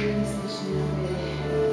Release the Shinate.